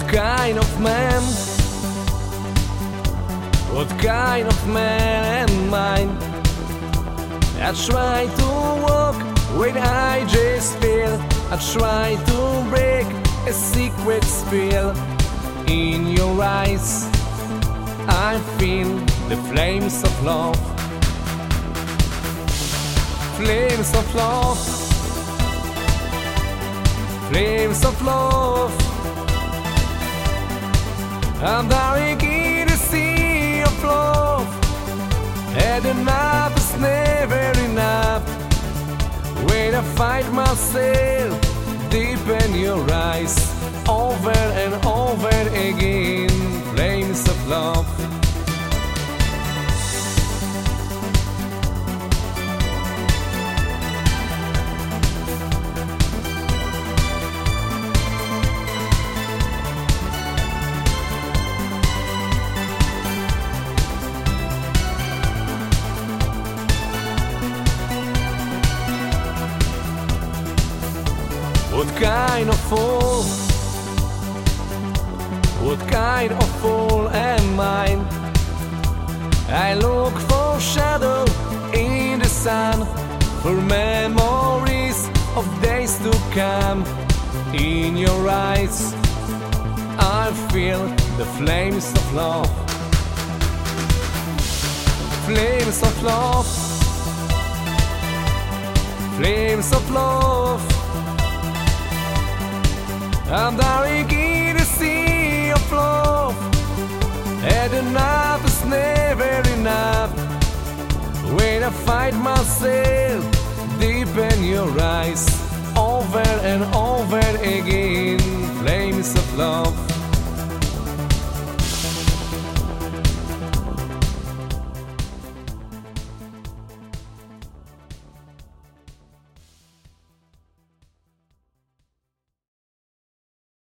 kind of man? What kind of man am I? I try to walk when I just feel. I try to break a secret spell in your eyes. I feel the flames of love, flames of love, flames of love. I'm dying in a sea of love, and enough is never enough. When I find myself deep in your eyes, over and over What kind of fool? What kind of fool am I? I look for shadow in the sun, for memories of days to come. In your eyes, I feel the flames of love. Flames of love. Flames of love. I'm dying in a sea of love, and enough is never enough. When I find myself deep in your eyes, over and over again, flames of love.